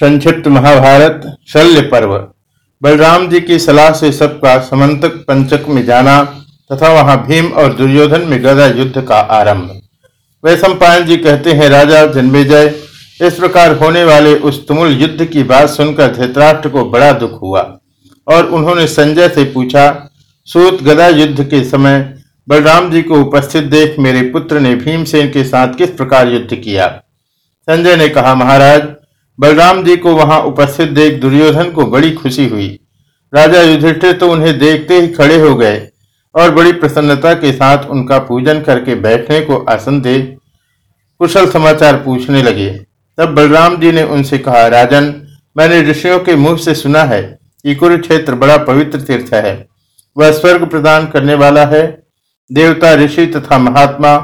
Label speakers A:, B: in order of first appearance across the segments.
A: संक्षिप्त महाभारत, शल्य पर्व। बलराम जी की सलाह से सबका समंतक पंचक में जाना तथा वहाँ भीम और दुर्योधन में गदा युद्ध का आरंभ। वैशंपायन जी कहते हैं, राजा जन्मेजय इस प्रकार होने वाले उस तुमुल युद्ध की बात सुनकर धृतराष्ट्र को बड़ा दुख हुआ और उन्होंने संजय से पूछा, सूत, गदा युद्ध के समय बलराम जी को उपस्थित देख मेरे पुत्र ने भीमसेन के साथ किस प्रकार युद्ध किया? संजय ने कहा, महाराज बलराम जी को वहाँ उपस्थित देख दुर्योधन को बड़ी खुशी हुई। राजा युधिष्ठिर तो उन्हें देखते ही खड़े हो गए और बड़ी प्रसन्नता के साथ उनका पूजन करके बैठने को आसन दे कुशल समाचार पूछने लगे। तब बलराम जी ने उनसे कहा, राजन, मैंने ऋषियों के मुँह से सुना है कि कुरुक्षेत्र बड़ा पवित्र तीर्थ है। वह स्वर्ग प्रदान करने वाला है। देवता, ऋषि तथा महात्मा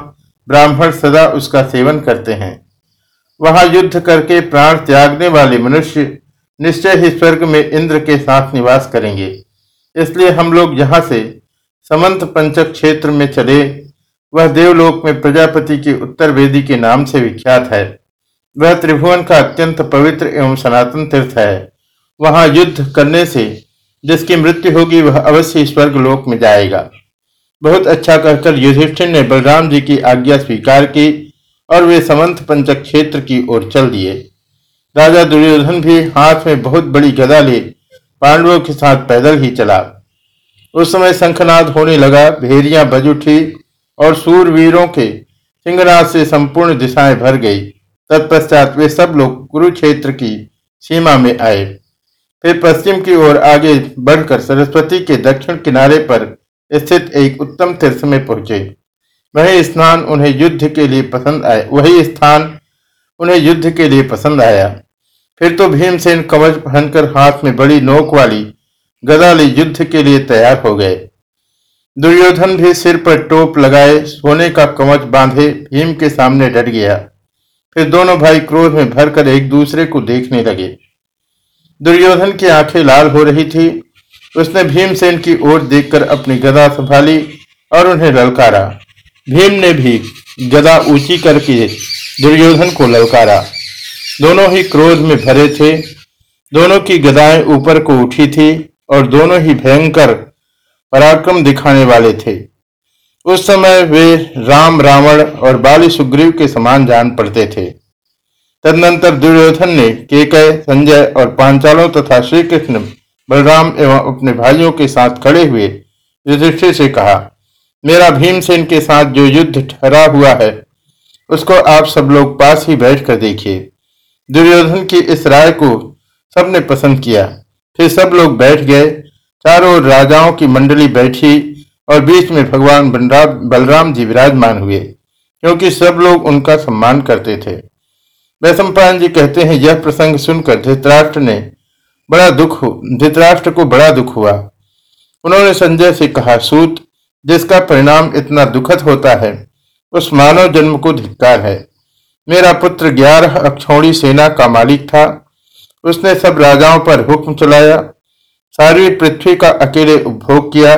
A: ब्राह्मण सदा उसका सेवन करते हैं। वहाँ युद्ध करके प्राण त्यागने वाले मनुष्य निश्चय ही स्वर्ग में इंद्र के साथ निवास करेंगे। इसलिए हम लोग यहाँ से समंत पंचक क्षेत्र में चले। वह देवलोक में प्रजापति की उत्तर वेदी के नाम से विख्यात है। वह त्रिभुवन का अत्यंत पवित्र एवं सनातन तीर्थ है। वहाँ युद्ध करने से जिसकी मृत्यु होगी वह अवश्य स्वर्ग लोक में जाएगा। बहुत अच्छा कहकर युधिष्ठिर ने बलराम जी की आज्ञा स्वीकार की। और वे समंत पंचक क्षेत्र की ओर चल दिए। राजा दुर्योधन भी हाथ में बहुत बड़ी गदा ले पांडवों के साथ पैदल ही चला। उस समय शंखनाद होने लगा भेरियाँ बज उठी और सूरवीरों के सिंहनाद से संपूर्ण दिशाएँ भर गई। तत्पश्चात वे सब लोग कुरुक्षेत्र की सीमा में आए। फिर पश्चिम की ओर आगे बढ़कर सरस्वती के दक्षिण किनारे पर स्थित एक उत्तम तीर्थ में पहुँचे। वही स्नान उन्हें युद्ध के लिए पसंद आया। वही स्थान उन्हें युद्ध के लिए पसंद आया। फिर तो भीमसेन कवच पहनकर हाथ में बड़ी नोक वाली गदा ली युद्ध के लिए तैयार हो गए। दुर्योधन भी सिर पर टोप लगाए सोने का कवच बांधे भीम के सामने डट गया। फिर दोनों भाई क्रोध में भरकर एक दूसरे को देखने लगे। दुर्योधन की आँखें लाल हो रही थी। उसने भीमसेन की ओर देखकर अपनी गदा संभाली और उन्हें ललकारा। भीम ने भी गदा ऊँची करके दुर्योधन को ललकारा। दोनों ही क्रोध में भरे थे। दोनों की गदाएँ ऊपर को उठी थी और दोनों ही भयंकर पराक्रम दिखाने वाले थे। उस समय वे राम, रावण और बाली सुग्रीव के समान जान पड़ते थे। तदनंतर दुर्योधन ने केकय, संजय और पांचालों तथा श्री कृष्ण बलराम एवं अपने भाइयों के साथ खड़े हुए युधिष्ठिर से कहा मेरा भीमसेन के साथ जो युद्ध ठहरा हुआ है, उसको आप सब लोग पास ही बैठकर देखिए। दुर्योधन की इस राय को सबने पसंद किया। फिर सब लोग बैठ गए। चारों राजाओं की मंडली बैठी और बीच में भगवान बलराम जी विराजमान हुए, क्योंकि सब लोग उनका सम्मान करते थे। वैशंपायन जी कहते हैं, यह प्रसंग सुनकर धृतराष्ट्र ने बड़ा दुख धृतराष्ट्र को बड़ा दुख हुआ। उन्होंने संजय से कहा, सूत जिसका परिणाम इतना दुखद होता है, उस मानव जन्म को धिक्कार है। मेरा पुत्र ग्यारह अक्षौणी सेना का मालिक था। उसने सब राजाओं पर हुक्म चलाया, सारी पृथ्वी का अकेले उपभोग किया,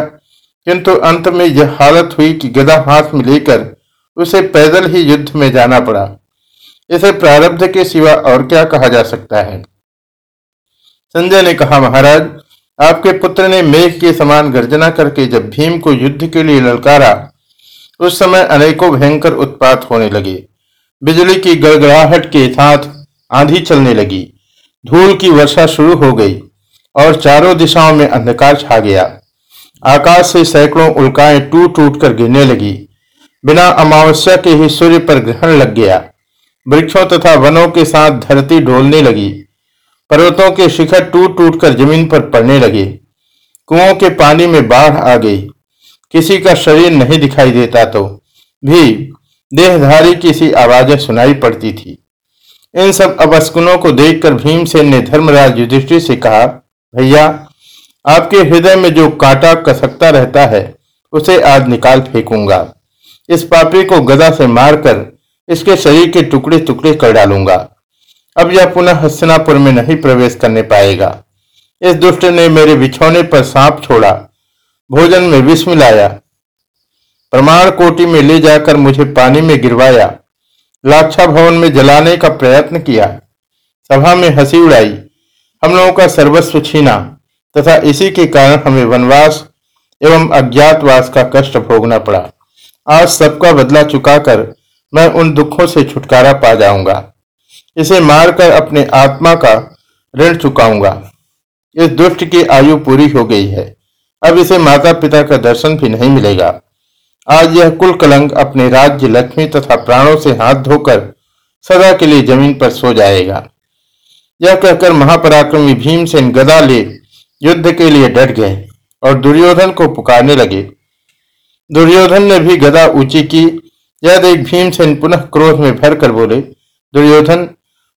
A: किंतु अंत में यह हालत हुई कि गदा हाथ में लेकर उसे पैदल ही युद्ध में जाना पड़ा। इसे प्रारब्ध के सिवा और क्या कहा जा सकता है? संजय ने कहा, महाराज आपके पुत्र ने मेघ के समान गर्जना करके जब भीम को युद्ध के लिए ललकारा, उस समय अनेकों भयंकर उत्पात होने लगे। बिजली की गड़गड़ाहट के साथ आंधी चलने लगी। धूल की वर्षा शुरू हो गई और चारों दिशाओं में अंधकार छा गया। आकाश से सैकड़ों उल्काएँ टूट टूट कर गिरने लगी। बिना अमावस्या के ही सूर्य पर ग्रहण लग गया। वृक्षों तथा वनों के साथ धरती डोलने लगी। पर्वतों के शिखर टूट टूट कर ज़मीन पर पड़ने लगे। कुओं के पानी में बाढ़ आ गई। किसी का शरीर नहीं दिखाई देता तो भी देहधारी किसी आवाज़ें सुनाई पड़ती थी। इन सब अवस्कुनों को देखकर भीमसेन ने धर्मराज युधिष्ठिर से कहा, भैया, आपके हृदय में जो कांटा कसकता रहता है, उसे आज निकाल फेंकूँगा। इस पापी को गदा से मारकर इसके शरीर के टुकड़े टुकड़े कर डालूँगा। अब यह पुनः हस्तिनापुर में नहीं प्रवेश करने पाएगा। इस दुष्ट ने मेरे बिछौने पर सांप छोड़ा, भोजन में विष मिलाया, प्रमाण कोटि में ले जाकर मुझे पानी में गिरवाया लाक्षा भवन में जलाने का प्रयत्न किया। सभा में हँसी उड़ाई, हम लोगों का सर्वस्व छीना, तथा इसी के कारण हमें वनवास एवं अज्ञातवास का कष्ट भोगना पड़ा। आज सबका बदला चुकाकर मैं उन दुखों से छुटकारा पा जाऊँगा। इसे मारकर अपने आत्मा का ऋण चुकाऊँगा। इस दुष्ट की आयु पूरी हो गई है। अब इसे माता पिता का दर्शन भी नहीं मिलेगा। आज यह कुल कलंक अपने राज्य लक्ष्मी तथा प्राणों से हाथ धोकर सदा के लिए ज़मीन पर सो जाएगा। यह कहकर महापराक्रमी भीमसेन गदा ले युद्ध के लिए डट गए और दुर्योधन को पुकारने लगे। दुर्योधन ने भी गदा ऊँची की। यह देख भीमसेन पुनः क्रोध में भर कर बोले, दुर्योधन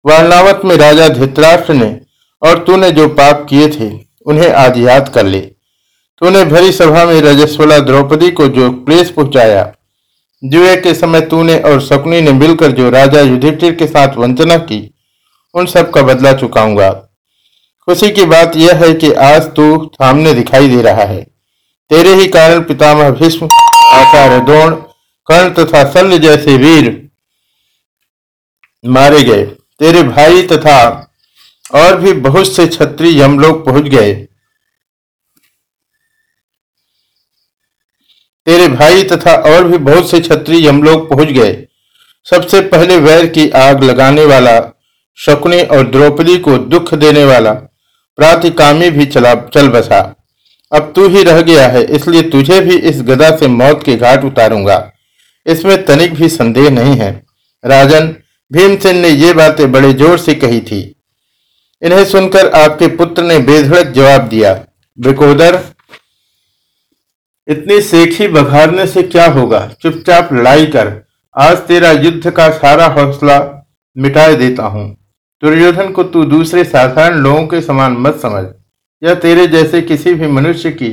A: वारणावत में राजा धृतराष्ट्र ने और तूने जो पाप किए थे, उन्हें आज याद कर ले। तूने भरी सभा में रजस्वला द्रौपदी को जो क्लेश पहुँचाया, जुए के समय तूने और शकुनी ने मिलकर जो राजा युधिष्ठिर के साथ वंचना की, उन सब का बदला चुकाऊँगा। खुशी की बात यह है कि आज तू सामने दिखाई दे रहा है। तेरे ही कारण पितामह भीष्म, आचार्य द्रोण, कर्ण तथा शल्य जैसे वीर मारे गए। तेरे भाई तथा और भी बहुत से छत्री यमलोक पहुँच गए। तेरे भाई तथा और भी बहुत से छत्री यमलोक पहुँच गए। सबसे पहले वैर की आग लगाने वाला, शकुनी और द्रौपदी को दुख देने वाला, प्रातिकामी भी चला चल बसा। अब तू ही रह गया है, इसलिए तुझे भी इस गदा से मौत के घाट उतारूँगा। इसमें तनिक भी संदेह नहीं है। राजन भीमसेन ने ये बातें बड़े ज़ोर से कही थी। इन्हें सुनकर आपके पुत्र ने बेधड़क जवाब दिया, ब्रिकोदर, इतनी सेखी बघारने से क्या होगा? चुपचाप लड़ाई कर। आज तेरा युद्ध का सारा हौसला मिटा देता हूँ। दुर्योधन को तू दूसरे साधारण लोगों के समान मत समझ। यह तेरे जैसे किसी भी मनुष्य की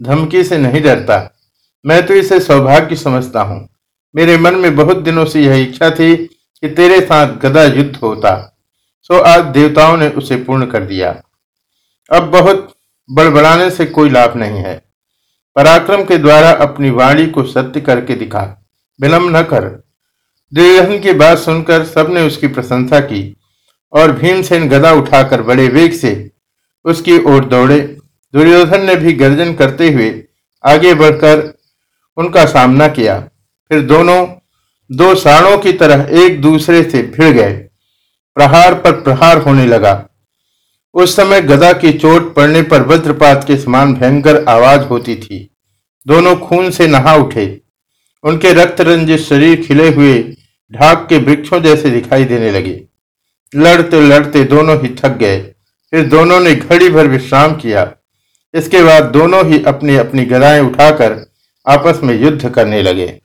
A: धमकी से नहीं डरता। मैं तो इसे सौभाग्य समझता हूँ। मेरे मन में बहुत दिनों से यह इच्छा थी कि तेरे साथ गदा युद्ध होता, सो आज देवताओं ने उसे पूर्ण कर दिया। अब बहुत बड़बड़ाने से कोई लाभ नहीं है। पराक्रम के द्वारा अपनी वाणी को सत्य करके दिखा। विलंब न कर। दुर्योधन की बात सुनकर सबने उसकी प्रशंसा की और भीमसेन गदा उठाकर बड़े वेग से उसकी ओर दौड़े। दुर्योधन ने भी गर्जन करते हुए आगे बढ़कर उनका सामना किया। फिर दोनों दो साणों की तरह एक दूसरे से भिड़ गए। प्रहार पर प्रहार होने लगा। उस समय गदा की चोट पड़ने पर वज्रपात के समान भयंकर आवाज़ होती थी। दोनों खून से नहा उठे। उनके रक्त रंजित शरीर खिले हुए ढाक के वृक्षों जैसे दिखाई देने लगे। लड़ते लड़ते दोनों ही थक गए। फिर दोनों ने घड़ी भर विश्राम किया। इसके बाद दोनों ही अपनी अपनी गदाएँ उठाकर आपस में युद्ध करने लगे।